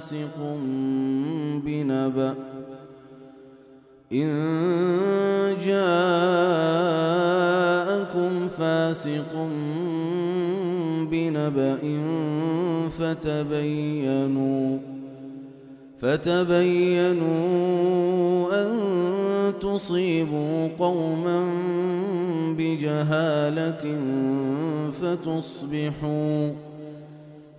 فاسق بنبأ إن جاءكم فاسق بنبأ فتبينوا فتبينوا أن تصيبوا قوما بجهالة فتصبحوا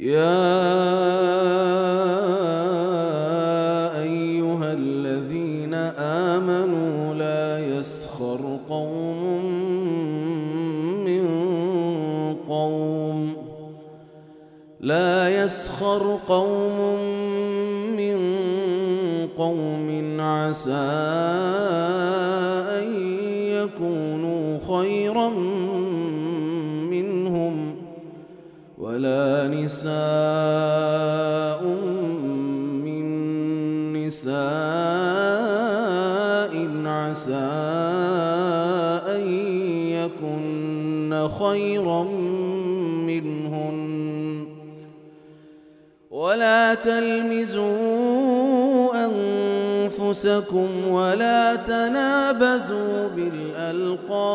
يا أيها الذين آمنوا لا يسخر قوم من قوم لا يسخر قوم من قوم عسى أن يكونوا خيرا منهم ولا نساء من نساء عسى أن يكن خيرا منهن. ولا تلمزوا أنفسكم ولا تنابزوا بالألقاب.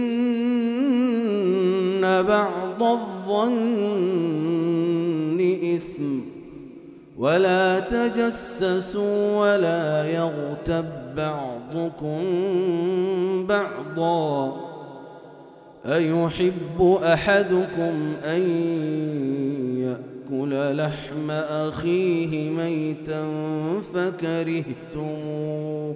بعض الظن إثم ولا تجسسوا ولا يغتب بعضكم بعضا أيحب أحدكم أن يأكل لحم أخيه ميتا فكرهتموه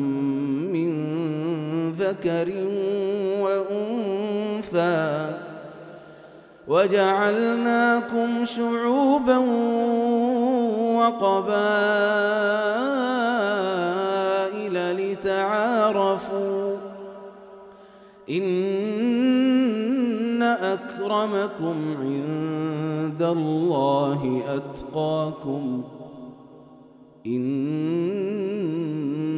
ذكر وأنثى وجعلناكم شعوبا وقبائل لتعارفوا إن أكرمكم عند الله أتقاكم إن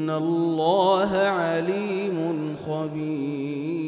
الله عليم خبير.